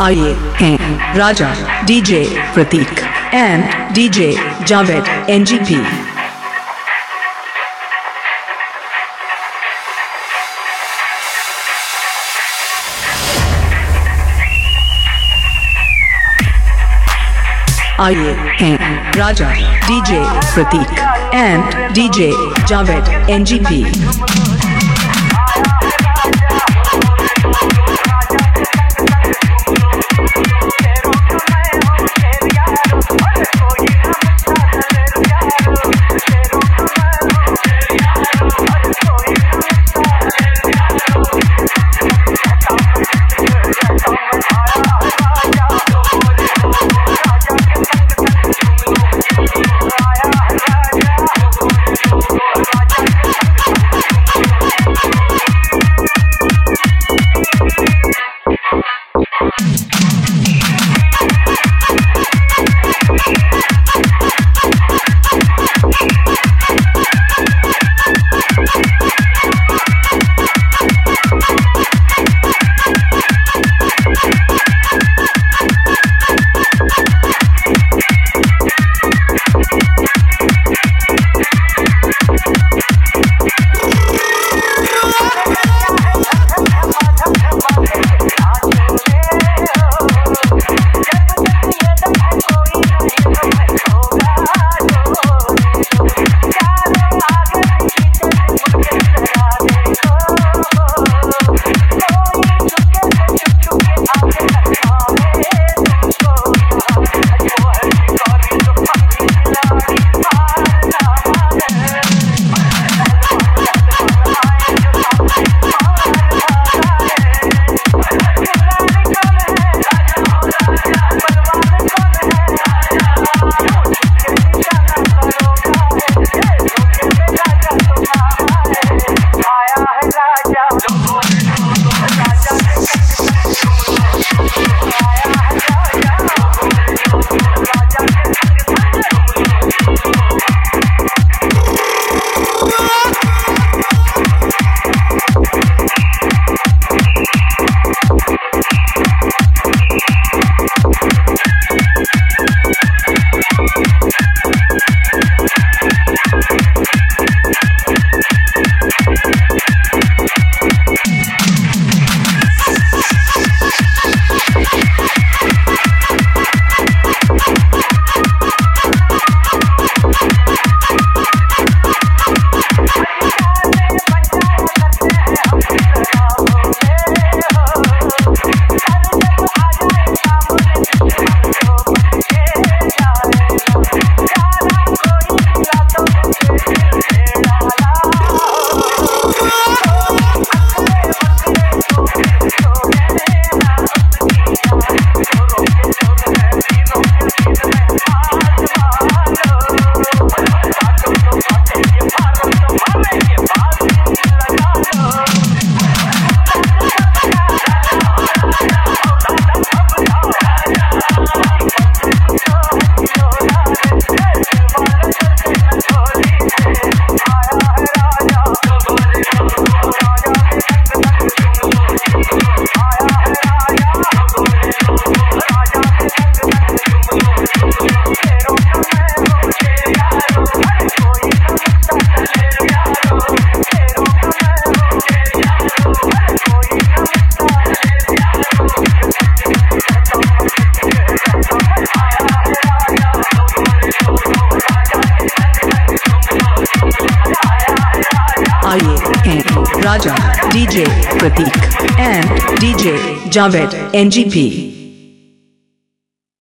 आइए हैं Raja DJ Prateek and DJ Javed NGP. आइए हैं Raja DJ Prateek and DJ Javed NGP. Raja DJ Prateek and DJ Javed NGP